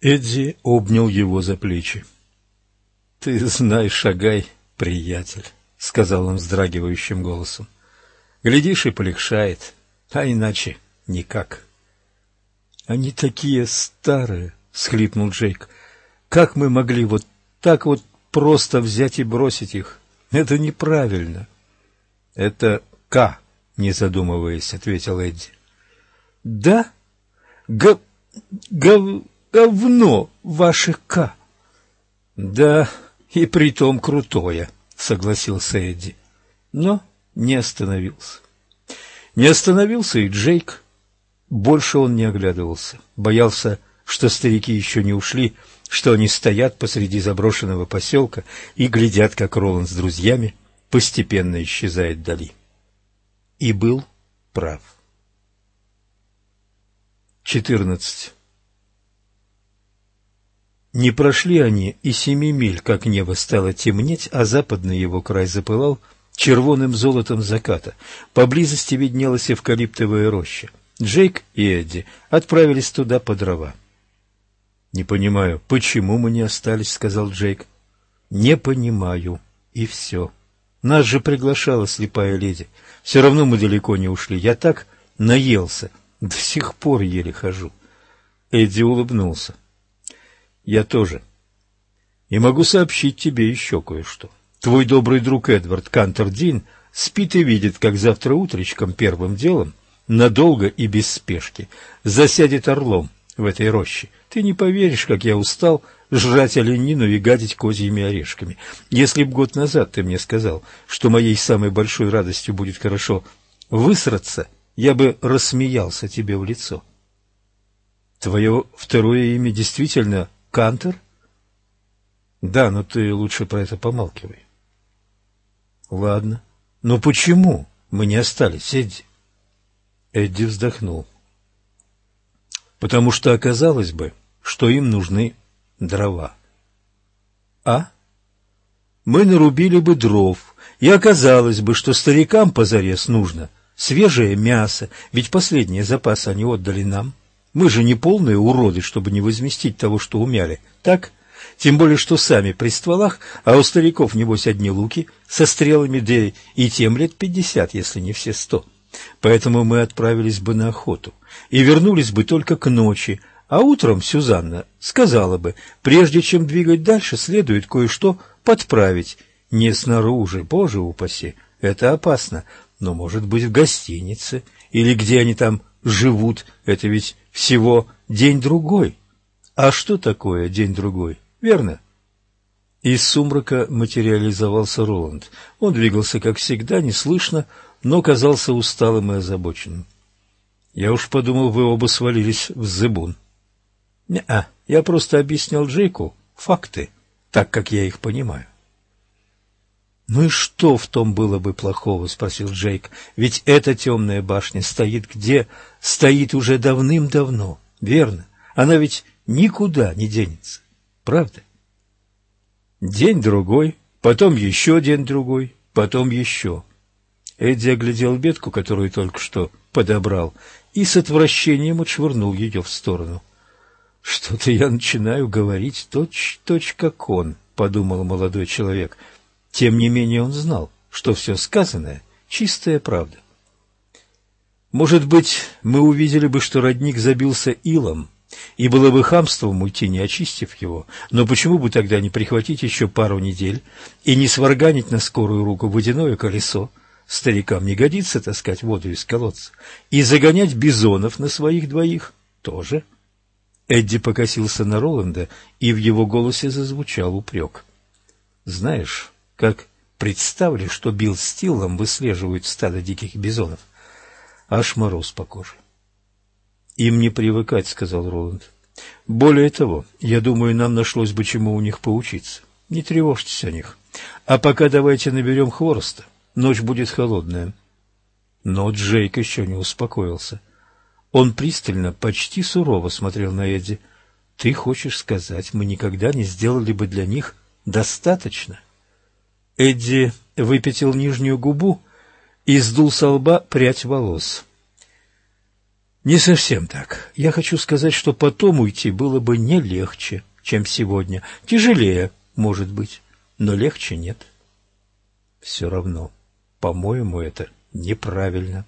Эдди обнял его за плечи. — Ты знай, шагай, приятель, — сказал он вздрагивающим голосом. — Глядишь, и полегшает, а иначе никак. — Они такие старые, — схлипнул Джейк. — Как мы могли вот так вот просто взять и бросить их? Это неправильно. — Это К, не задумываясь, — ответил Эдди. — Да? Г... Гов... говно ваше К. — Да, и притом крутое, — согласился Эдди, но не остановился. Не остановился и Джейк. Больше он не оглядывался, боялся, что старики еще не ушли, что они стоят посреди заброшенного поселка и глядят, как Роланд с друзьями постепенно исчезает вдали. И был прав. 14. Не прошли они и семи миль, как небо стало темнеть, а западный его край запылал червоным золотом заката. Поблизости виднелась эвкалиптовая роща. Джейк и Эдди отправились туда по дрова. «Не понимаю, почему мы не остались?» — сказал Джейк. «Не понимаю. И все. Нас же приглашала слепая леди. Все равно мы далеко не ушли. Я так наелся. До сих пор еле хожу». Эдди улыбнулся. Я тоже. И могу сообщить тебе еще кое-что. Твой добрый друг Эдвард Кантердин спит и видит, как завтра утречком первым делом, надолго и без спешки, засядет орлом в этой роще. Ты не поверишь, как я устал жрать оленину и гадить козьими орешками. Если б год назад ты мне сказал, что моей самой большой радостью будет хорошо высраться, я бы рассмеялся тебе в лицо. Твое второе имя действительно Кантер? Да, но ты лучше про это помалкивай. Ладно. Но почему мы не остались, Эдди? Эдди вздохнул. Потому что оказалось бы, что им нужны дрова. А? Мы нарубили бы дров, и оказалось бы, что старикам позарез нужно свежее мясо, ведь последние запасы они отдали нам. — мы же не полные уроды, чтобы не возместить того, что умяли, так? Тем более, что сами при стволах, а у стариков, небось, одни луки со стрелами, да и тем лет пятьдесят, если не все сто. Поэтому мы отправились бы на охоту и вернулись бы только к ночи, а утром Сюзанна сказала бы, прежде чем двигать дальше, следует кое-что подправить. Не снаружи, боже упаси, это опасно, но, может быть, в гостинице или где они там живут, это ведь всего день-другой. А что такое день-другой, верно? Из сумрака материализовался Роланд. Он двигался, как всегда, неслышно, но казался усталым и озабоченным. Я уж подумал, вы оба свалились в зыбун. Не-а, я просто объяснял Джейку факты, так как я их понимаю. «Ну и что в том было бы плохого?» — спросил Джейк. «Ведь эта темная башня стоит где? Стоит уже давным-давно, верно? Она ведь никуда не денется, правда?» День-другой, потом еще день-другой, потом еще. Эдди оглядел ветку, которую только что подобрал, и с отвращением отшвырнул ее в сторону. «Что-то я начинаю говорить точь-точь, как он», — подумал молодой человек, — тем не менее он знал, что все сказанное — чистая правда. Может быть, мы увидели бы, что родник забился илом, и было бы хамством уйти, не очистив его, но почему бы тогда не прихватить еще пару недель и не сварганить на скорую руку водяное колесо, старикам не годится таскать воду из колодца, и загонять бизонов на своих двоих тоже? Эдди покосился на Роланда, и в его голосе зазвучал упрек. «Знаешь, как представлю, что Билл с выслеживают стадо диких бизонов. Аж мороз по коже. «Им не привыкать», — сказал Роланд. «Более того, я думаю, нам нашлось бы чему у них поучиться. Не тревожьтесь о них. А пока давайте наберем хвороста. Ночь будет холодная». Но Джейк еще не успокоился. Он пристально, почти сурово смотрел на Эдди. «Ты хочешь сказать, мы никогда не сделали бы для них достаточно?» Эдди выпятил нижнюю губу и сдул со лба прядь волос. Не совсем так. Я хочу сказать, что потом уйти было бы не легче, чем сегодня. Тяжелее, может быть, но легче нет. Все равно, по-моему, это неправильно.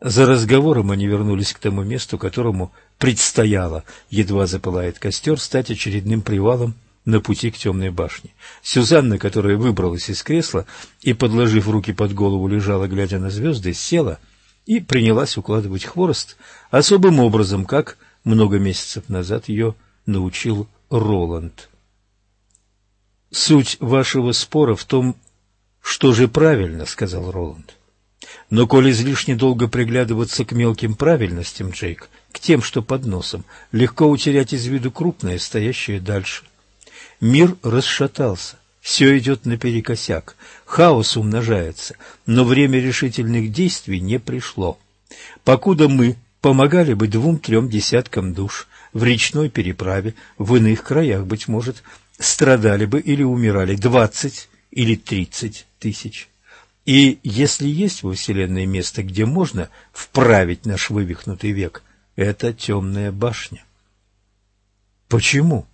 За разговором они вернулись к тому месту, которому предстояло, едва запылает костер, стать очередным привалом на пути к темной башне. Сюзанна, которая выбралась из кресла и, подложив руки под голову, лежала, глядя на звезды, села и принялась укладывать хворост особым образом, как много месяцев назад ее научил Роланд. «Суть вашего спора в том, что же правильно», — сказал Роланд. «Но коль излишне долго приглядываться к мелким правильностям, Джейк, к тем, что под носом, легко утерять из виду крупное, стоящее дальше. Мир расшатался, все идет наперекосяк, хаос умножается, но время решительных действий не пришло. Покуда мы помогали бы двум-трем десяткам душ в речной переправе, в иных краях, быть может, страдали бы или умирали двадцать или тридцать тысяч. И если есть во Вселенной место, где можно вправить наш вывихнутый век, это темная башня. Почему?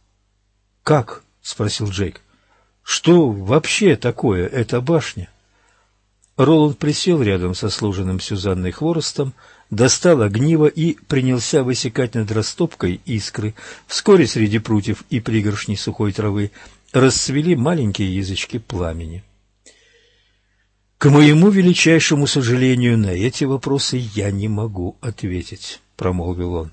Как? — спросил Джейк. «Что вообще такое эта башня?» Роланд присел рядом со служенным Сюзанной хворостом, достал огниво и принялся высекать над растопкой искры. Вскоре среди прутьев и пригоршней сухой травы расцвели маленькие язычки пламени. «К моему величайшему сожалению, на эти вопросы я не могу ответить», — промолвил он.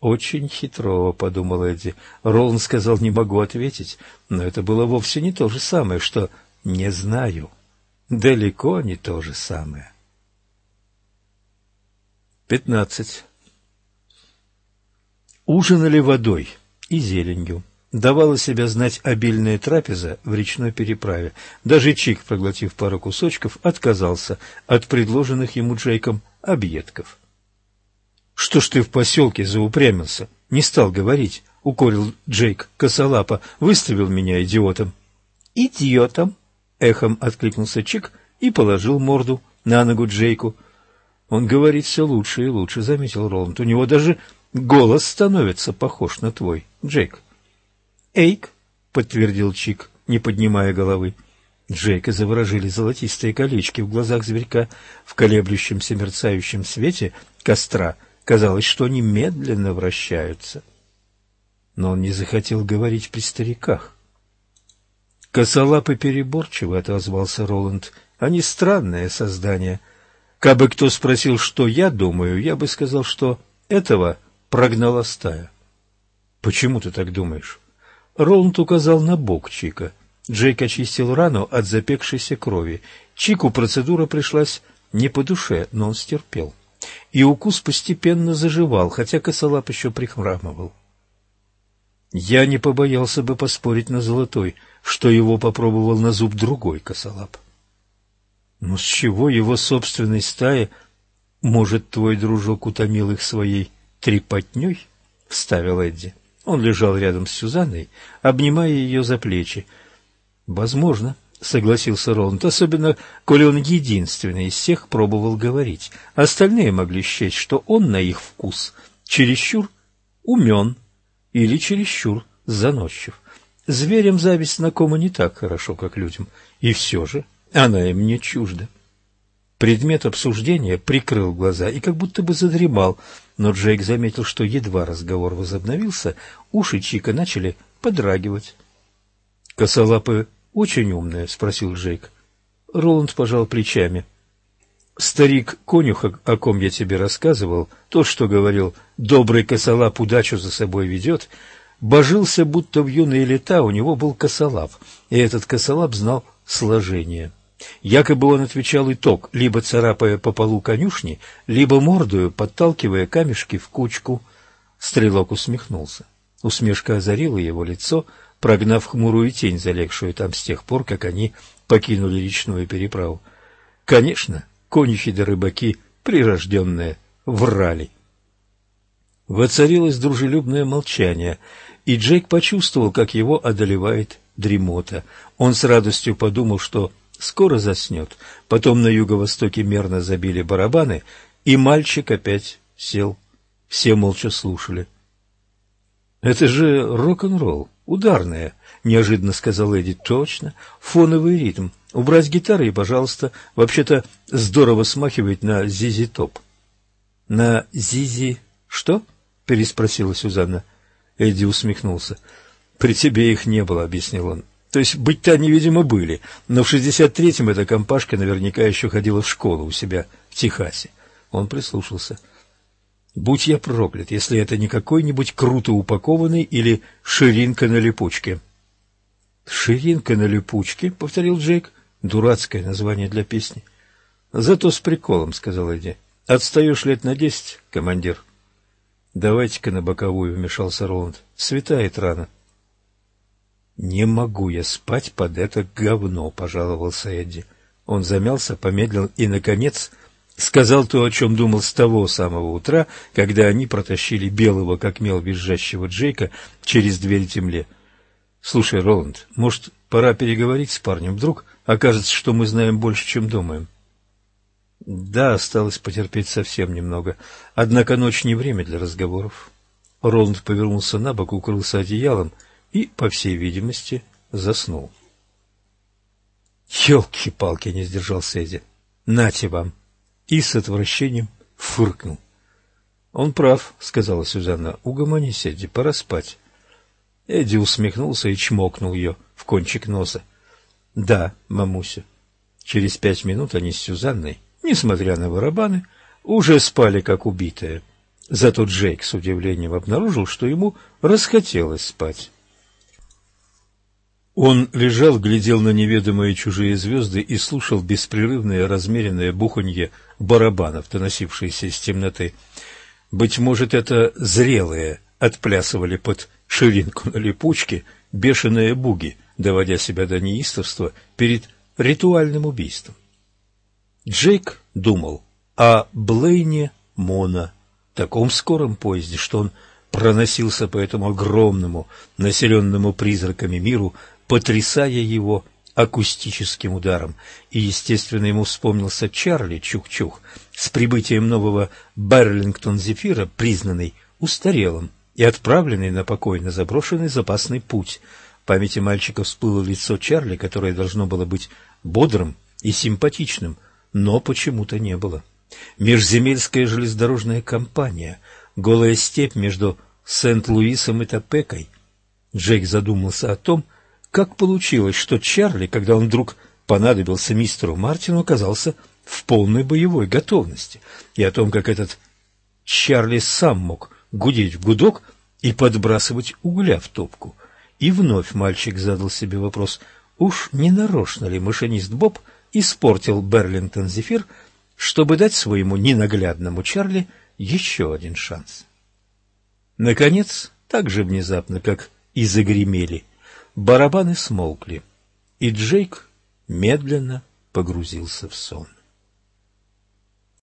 «Очень хитро», — подумал Эдди. Роланд сказал, не могу ответить, но это было вовсе не то же самое, что «не знаю». Далеко не то же самое. Пятнадцать. Ужинали водой и зеленью. Давала себя знать обильная трапеза в речной переправе. Даже Чик, проглотив пару кусочков, отказался от предложенных ему Джейком объедков. «Что ж ты в поселке заупрямился? Не стал говорить», — укорил Джейк косолапо, выставил меня идиотом. «Идиотом?» — эхом откликнулся Чик и положил морду на ногу Джейку. «Он говорит все лучше и лучше», — заметил Роланд. «У него даже голос становится похож на твой, Джейк». «Эйк», — подтвердил Чик, не поднимая головы. Джейка заворожили золотистые колечки в глазах зверька в колеблющемся мерцающем свете костра — Казалось, что они медленно вращаются. Но он не захотел говорить при стариках. «Косолапый переборчивый», — отозвался Роланд. «Они странное создание. Кабы кто спросил, что я думаю, я бы сказал, что этого прогнала стая». «Почему ты так думаешь?» Роланд указал на бок Чика. Джейк очистил рану от запекшейся крови. Чику процедура пришлась не по душе, но он стерпел и укус постепенно заживал, хотя косолап еще прихрамывал. Я не побоялся бы поспорить на золотой, что его попробовал на зуб другой косолап. Но с чего его собственной стае? Может, твой дружок утомил их своей трепотней? — вставил Эдди. Он лежал рядом с Сюзанной, обнимая ее за плечи. — Возможно, — согласился Роланд, — особенно, коли он единственный из всех пробовал говорить. Остальные могли счесть, что он на их вкус чересчур умен или чересчур заносчив. Зверям зависть знакома не так хорошо, как людям, и все же она им не чужда. Предмет обсуждения прикрыл глаза и как будто бы задремал, но Джейк заметил, что едва разговор возобновился, уши Чика начали подрагивать. Косолапый очень умная? — спросил Джейк. Роланд пожал плечами. Старик конюх, о ком я тебе рассказывал, тот, что говорил «добрый косолап удачу за собой ведет», божился, будто в юные лета у него был косолап, и этот косолап знал сложение. Якобы он отвечал итог, либо царапая по полу конюшни, либо мордою, подталкивая камешки в кучку. Стрелок усмехнулся. Усмешка озарила его лицо, прогнав хмурую тень, залегшую там с тех пор, как они покинули речную переправу. Конечно, конюхи да рыбаки, прирожденные, врали. Воцарилось дружелюбное молчание, и Джейк почувствовал, как его одолевает дремота. Он с радостью подумал, что скоро заснет. Потом на юго-востоке мерно забили барабаны, и мальчик опять сел. Все молча слушали. «Это же рок-н-ролл, ударная», — неожиданно сказал Эдди. «Точно, фоновый ритм. Убрать гитары и, пожалуйста, вообще-то здорово смахивает на Зизи Топ». «На Зизи что?» — переспросила Сюзанна. Эдди усмехнулся. «При тебе их не было», — объяснил он. «То есть быть-то они, видимо, были, но в шестьдесят третьем эта компашка наверняка еще ходила в школу у себя в Техасе». Он прислушался. Будь я проклят, если это не какой-нибудь круто упакованный или ширинка на липучке. «Ширинка на липучке», — повторил Джейк. «Дурацкое название для песни». «Зато с приколом», — сказал Эдди. «Отстаешь лет на десять, командир». «Давайте-ка на боковую», — вмешался Роланд. «Светает рано». «Не могу я спать под это говно», — пожаловался Эдди. Он замялся, помедлил и, наконец, сказал то, о чем думал с того самого утра, когда они протащили белого, как мел визжащего Джейка, через дверь темле. «Слушай, Роланд, может, пора переговорить с парнем? Вдруг окажется, что мы знаем больше, чем думаем?» «Да, осталось потерпеть совсем немного. Однако ночь не время для разговоров». Роланд повернулся на бок, укрылся одеялом и, по всей видимости, заснул. «Елки-палки!» — не сдержался Эдди. «Нате вам!» И с отвращением фыркнул. «Он прав», — сказала Сюзанна. «Угомонись, Эдди, пора спать». Эдди усмехнулся и чмокнул ее в кончик носа. «Да, мамуся». Через пять минут они с Сюзанной, несмотря на барабаны, уже спали как убитые. Зато Джейк с удивлением обнаружил, что ему расхотелось спать. Он лежал, глядел на неведомые чужие звезды и слушал беспрерывное размеренное буханье барабанов, доносившиеся из темноты. Быть может, это зрелые отплясывали под ширинку на липучке бешеные буги, доводя себя до неистовства перед ритуальным убийством. Джейк думал о Блейне Мона, таком скором поезде, что он проносился по этому огромному, населенному призраками миру, потрясая его акустическим ударом, и, естественно, ему вспомнился Чарли Чух-Чух с прибытием нового Берлингтон-Зефира, признанный устарелым и отправленный на покой на заброшенный запасный путь. В памяти мальчика всплыло лицо Чарли, которое должно было быть бодрым и симпатичным, но почему-то не было. Межземельская железнодорожная компания, голая степь между Сент-Луисом и Топекой. Джейк задумался о том, как получилось, что Чарли, когда он вдруг понадобился мистеру Мартину, оказался в полной боевой готовности, и о том, как этот Чарли сам мог гудеть в гудок и подбрасывать угля в топку. И вновь мальчик задал себе вопрос, уж не нарочно ли машинист Боб испортил Берлингтон-Зефир, чтобы дать своему ненаглядному Чарли еще один шанс. Наконец, так же внезапно, как и загремели Барабаны смолкли, и Джейк медленно погрузился в сон.